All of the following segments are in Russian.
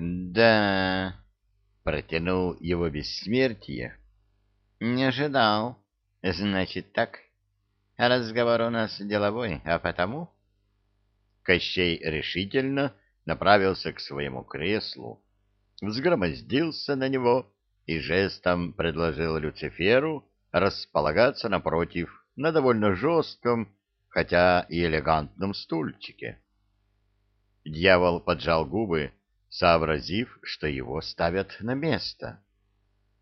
Да, протянул его бессмертие. Не ожидал. Значит так. Разговор у нас деловой, а потому... Кощей решительно направился к своему креслу, взгромоздился на него и жестом предложил Люциферу располагаться напротив на довольно жестком, хотя и элегантном стульчике. Дьявол поджал губы, сообразив, что его ставят на место.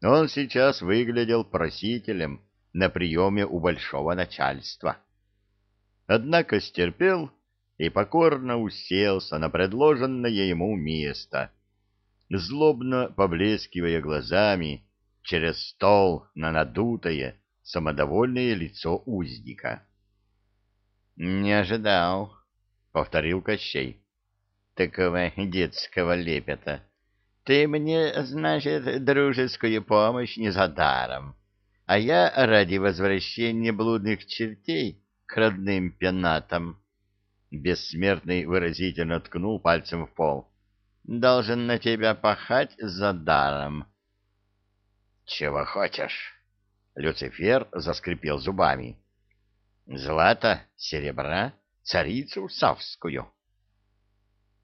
Он сейчас выглядел просителем на приеме у большого начальства. Однако стерпел и покорно уселся на предложенное ему место, злобно поблескивая глазами через стол на надутое, самодовольное лицо узника. — Не ожидал, — повторил Кощей, — такого детского лепета. Ты мне, значит, дружескую помощь не за даром, а я ради возвращения блудных чертей к родным пенатам. Бессмертный выразительно ткнул пальцем в пол. Должен на тебя пахать за даром. — Чего хочешь? Люцифер заскрипел зубами. — Злато, серебра, царицу савскую. —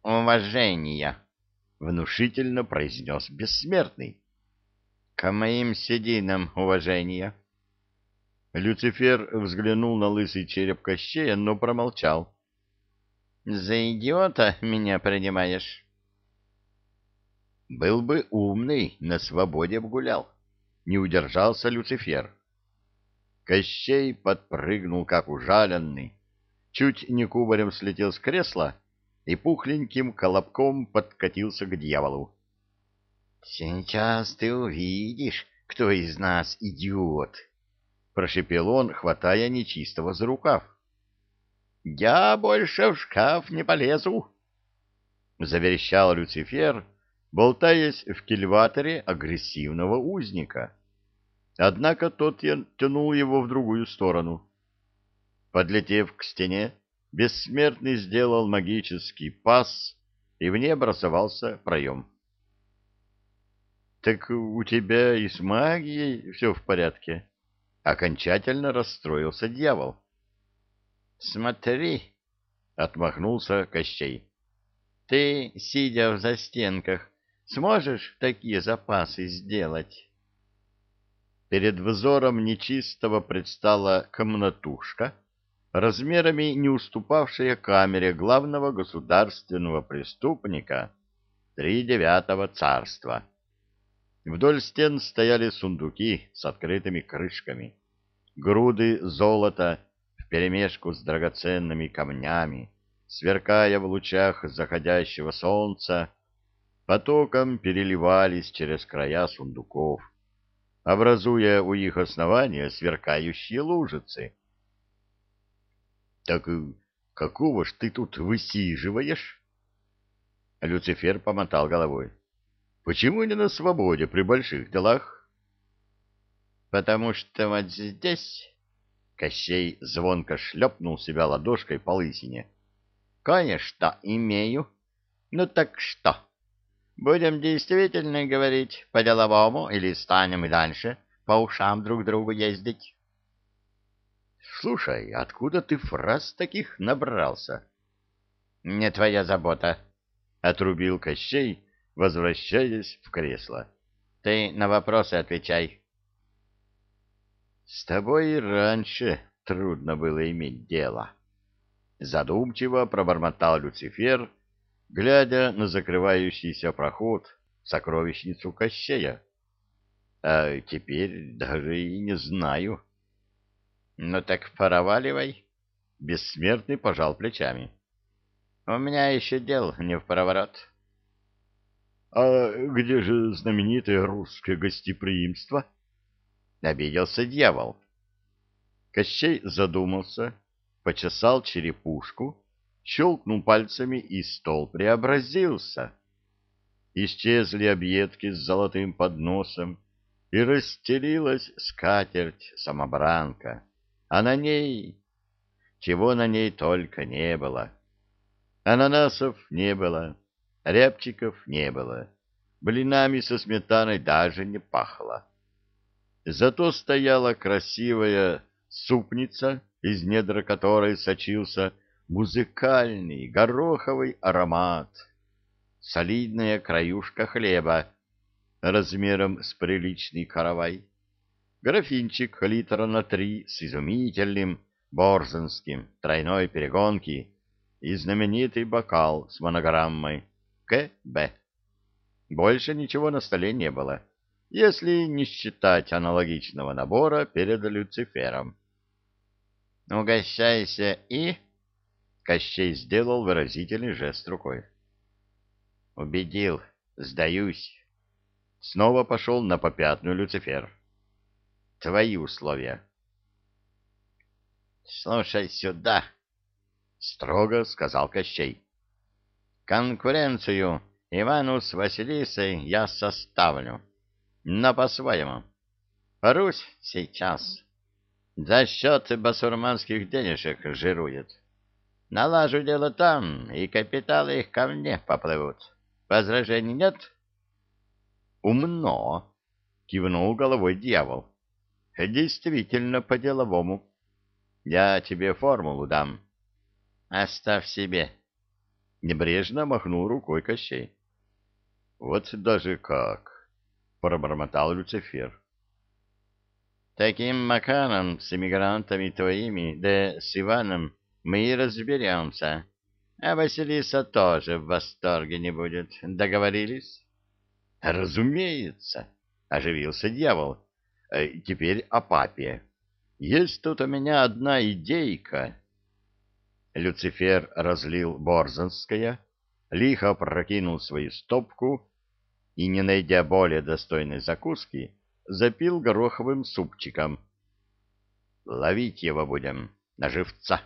Уважение, — внушительно произнес бессмертный. — К моим сединам уважение. Люцифер взглянул на лысый череп Кощея, но промолчал. — За идиота меня принимаешь? — Был бы умный, на свободе вгулял не удержался Люцифер. Кощей подпрыгнул, как ужаленный, чуть не кубарем слетел с кресла и пухленьким колобком подкатился к дьяволу. — Сейчас ты увидишь, кто из нас идиот! — прошепел он, хватая нечистого за рукав. — Я больше в шкаф не полезу! — заверещал Люцифер, болтаясь в кильваторе агрессивного узника. Однако тот тянул его в другую сторону. Подлетев к стене, бессмертный сделал магический пас, и в ней образовался проем. — Так у тебя и с магией все в порядке? — окончательно расстроился дьявол. — Смотри, — отмахнулся Кощей. — Ты, сидя в застенках, Сможешь такие запасы сделать? Перед взором нечистого предстала комнатушка, размерами не уступавшая камере главного государственного преступника Тридевятого царства. Вдоль стен стояли сундуки с открытыми крышками, груды золота вперемешку с драгоценными камнями, сверкая в лучах заходящего солнца, потоком переливались через края сундуков, образуя у их основания сверкающие лужицы. — Так какого ж ты тут высиживаешь? Люцифер помотал головой. — Почему не на свободе при больших делах? — Потому что вот здесь... Кощей звонко шлепнул себя ладошкой по лысине. — Кое-что имею. Ну так что? — Будем действительно говорить по-деловому или станем и дальше по ушам друг другу ездить? Слушай, откуда ты фраз таких набрался? Не твоя забота, отрубил Кощей, возвращаясь в кресло. Ты на вопросы отвечай. С тобой и раньше трудно было иметь дело. Задумчиво пробормотал Люцифер, — глядя на закрывающийся проход в сокровищницу Кощея. А теперь даже и не знаю. Ну так проваливай. Бессмертный пожал плечами. У меня еще дел не в проворот. А где же знаменитое русское гостеприимство? Обиделся дьявол. Кощей задумался, почесал черепушку щелкнул пальцами, и стол преобразился. Исчезли объедки с золотым подносом, и расстелилась скатерть-самобранка, а на ней... Чего на ней только не было. Ананасов не было, Рябчиков не было. Блинами со сметаной даже не пахло. Зато стояла красивая супница, из недр которой сочился музыкальный гороховый аромат. Солидная краюшка хлеба размером с приличный каравай. Графинчик литра на три с изумительным борзенским тройной перегонки и знаменитый бокал с монограммой КБ. Больше ничего на столе не было, если не считать аналогичного набора перед Люцифером. «Угощайся и...» Кощей сделал выразительный жест рукой. «Убедил, сдаюсь». Снова пошел на попятную Люцифер. «Твои условия». «Слушай сюда», — строго сказал Кощей. «Конкуренцию Ивану с Василисой я составлю, но по-своему. Русь сейчас за счет басурманских денежек жирует. Налажу дело там, и капиталы их ко мне поплывут. Возражений нет?» «Умно», — кивнул головой дьявол. «Действительно по-деловому». Я тебе формулу дам. Оставь себе. Небрежно махнул рукой Кощей. Вот даже как, пробормотал Люцифер. Таким макаром с эмигрантами твоими, да с Иваном, мы и разберемся. А Василиса тоже в восторге не будет. Договорились? Разумеется, оживился дьявол. Э, теперь о папе. Есть тут у меня одна идейка. Люцифер разлил борзанское, лихо прокинул свою стопку и, не найдя более достойной закуски, запил гороховым супчиком. Ловить его будем на живца.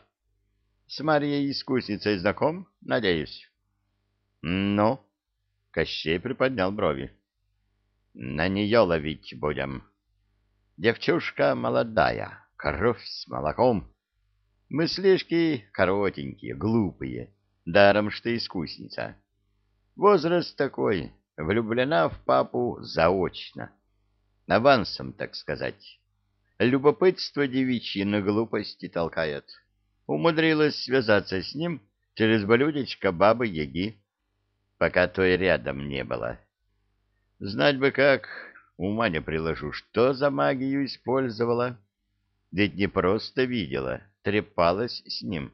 С Марьей искусницей знаком, надеюсь? Ну, Кощей приподнял брови. На нее ловить будем. Девчушка молодая, кровь с молоком. Мыслишки коротенькие, глупые, даром что искусница. Возраст такой, влюблена в папу заочно. Авансом, так сказать. Любопытство девичье на глупости толкает. Умудрилась связаться с ним через блюдечко бабы-яги, пока той рядом не было. Знать бы как, ума не приложу, что за магию использовала. Ведь не просто видела, трепалась с ним.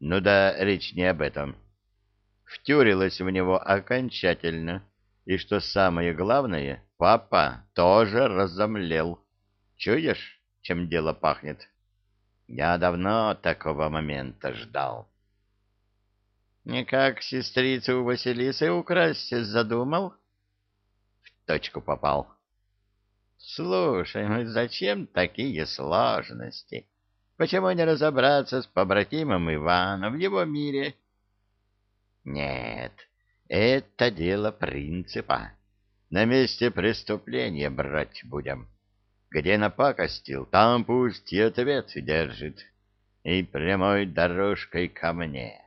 Ну да, речь не об этом. Втюрилась в него окончательно. И что самое главное, папа тоже разомлел. Чуешь, чем дело пахнет? Я давно такого момента ждал. Никак сестрицу Василисы украсть задумал? Точку попал. Слушай, ну зачем такие сложности? Почему не разобраться с побратимом Иваном в его мире? Нет, это дело принципа. На месте преступления брать будем. Где напакостил, там пусть и ответ держит. И прямой дорожкой ко мне.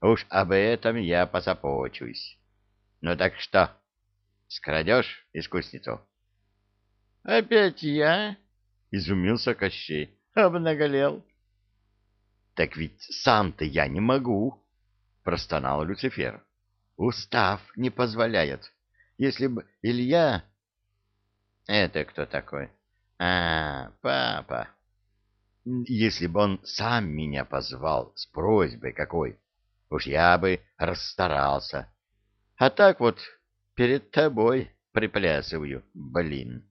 Уж об этом я позапочусь. Ну так что, скрадешь искусницу? — Опять я? — изумился Кощей. — Обнаголел. — Так ведь сам-то я не могу, — простонал Люцифер. — Устав не позволяет. Если бы Илья... — Это кто такой? — А, папа. — Если бы он сам меня позвал с просьбой какой, уж я бы расстарался. А так вот перед тобой приплясываю, блин.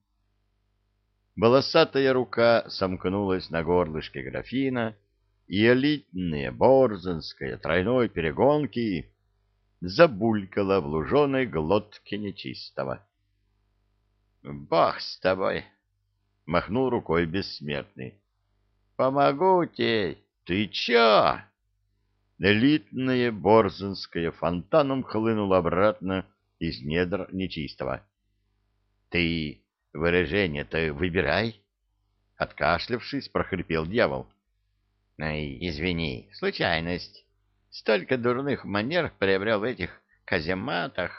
Волосатая рука сомкнулась на горлышке графина, и элитная борзенская тройной перегонки забулькала в луженой глотке нечистого. — Бог с тобой! — махнул рукой бессмертный. — Помогу тебе! Ты чё? Элитная борзенская фонтаном хлынула обратно из недр нечистого. — Ты Выражение-то выбирай. Откашлявшись, прохрипел дьявол. Извини, случайность. Столько дурных манер приобрел в этих казематах.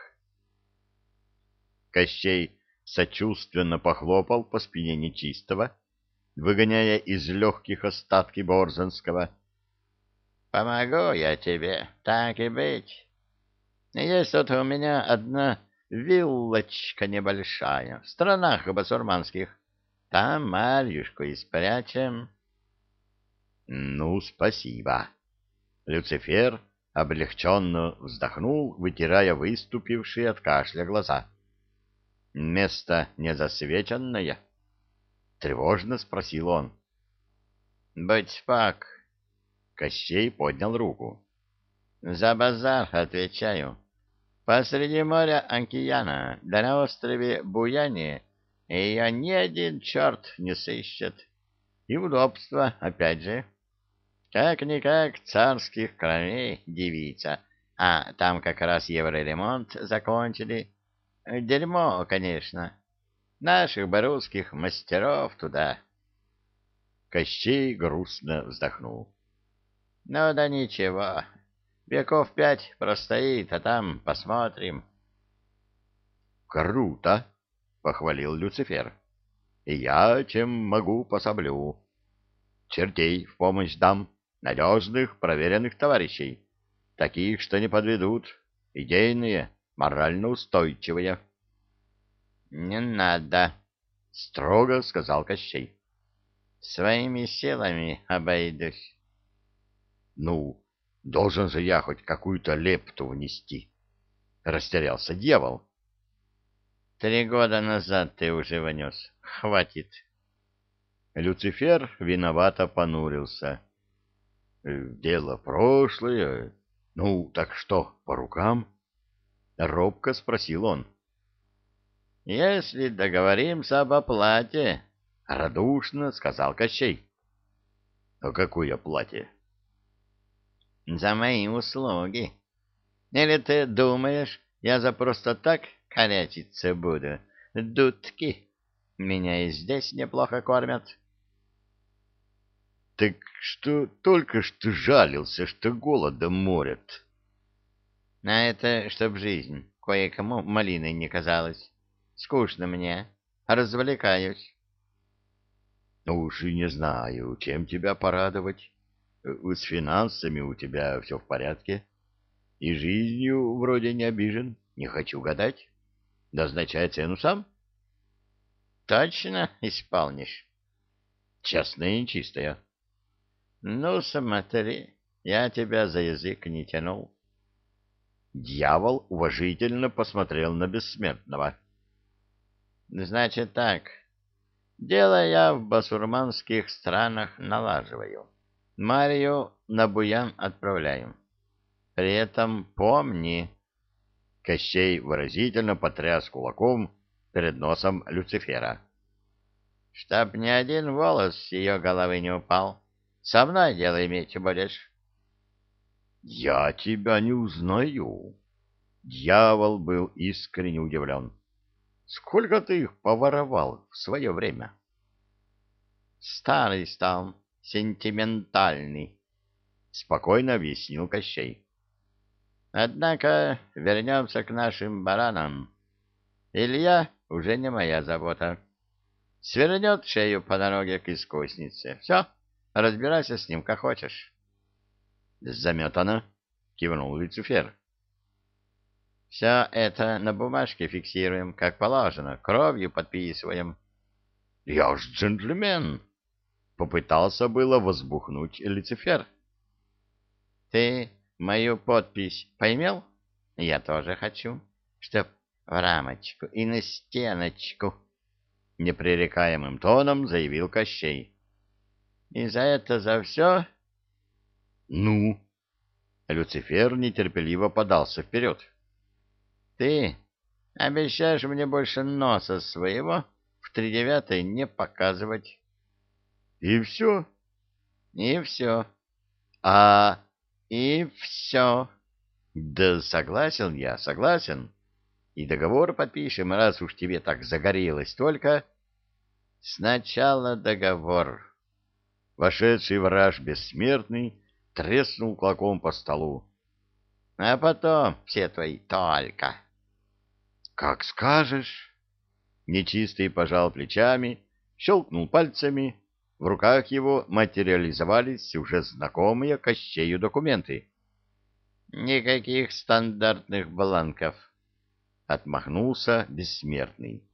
Кощей сочувственно похлопал по спине нечистого, выгоняя из легких остатки Борзанского. — Помогу я тебе, так и быть. Есть тут у меня одна виллочка небольшая в странах басурманских. Там Марьюшку и спрячем. — Ну, спасибо. Люцифер облегченно вздохнул, вытирая выступившие от кашля глаза. — Место незасвеченное? — тревожно спросил он. — Будь спак. Кощей поднял руку. — За базар отвечаю. Посреди моря Анкияна, да на острове Буяне, ее ни один черт не сыщет. И удобство, опять же. — как-никак царских кровей девица, а там как раз евроремонт закончили. Дерьмо, конечно. Наших барусских мастеров туда. Кощей грустно вздохнул. Ну да ничего, веков пять простоит, а там посмотрим. Круто, похвалил Люцифер. И я чем могу пособлю. Чертей в помощь дам надежных, проверенных товарищей, таких, что не подведут, идейные, морально устойчивые. — Не надо, — строго сказал Кощей. — Своими силами обойдусь. — Ну, должен же я хоть какую-то лепту внести, — растерялся дьявол. — Три года назад ты уже внес. Хватит. Люцифер виновато понурился. — Э, дело прошлое. Ну, так что, по рукам? Робко спросил он. Если договоримся об оплате, радушно сказал Кощей. О какой оплате? За мои услуги. Или ты думаешь, я за просто так корячиться буду? Дудки. Меня и здесь неплохо кормят. Так что только что жалился, что голодом морят. А это чтоб жизнь кое-кому малиной не казалась. Скучно мне, развлекаюсь. Ну уж и не знаю, чем тебя порадовать. С финансами у тебя все в порядке. И жизнью вроде не обижен, не хочу гадать. Назначай цену сам. Точно исполнишь. Честная и чистая. Ну, смотри, я тебя за язык не тянул. Дьявол уважительно посмотрел на бессмертного. Значит так, дело я в басурманских странах налаживаю. Марию на Буян отправляю. При этом помни... Кощей выразительно потряс кулаком перед носом Люцифера. Чтоб ни один волос с ее головы не упал. Со мной дело иметь будешь. — Я тебя не узнаю. Дьявол был искренне удивлен. — Сколько ты их поворовал в свое время? — Старый стал, сентиментальный, — спокойно объяснил Кощей. — Однако вернемся к нашим баранам. Илья уже не моя забота. Свернет шею по дороге к искуснице. Все. — Разбирайся с ним, как хочешь. — Заметано, — кивнул Люцифер. — Все это на бумажке фиксируем, как положено, кровью подписываем. — Я ж джентльмен! — попытался было возбухнуть Люцифер. — Ты мою подпись поймел? Я тоже хочу, чтоб в рамочку и на стеночку. Непререкаемым тоном заявил Кощей. И за это за все? Ну? Люцифер нетерпеливо подался вперед. Ты обещаешь мне больше носа своего в тридевятой не показывать. И все? И все. А и все. Да согласен я, согласен. И договор подпишем, раз уж тебе так загорелось. Только сначала договор. Вошедший враж бессмертный треснул кулаком по столу. а потом все твои только. — Как скажешь. Нечистый пожал плечами, щелкнул пальцами. В руках его материализовались уже знакомые Кощею документы. — Никаких стандартных бланков, — отмахнулся бессмертный.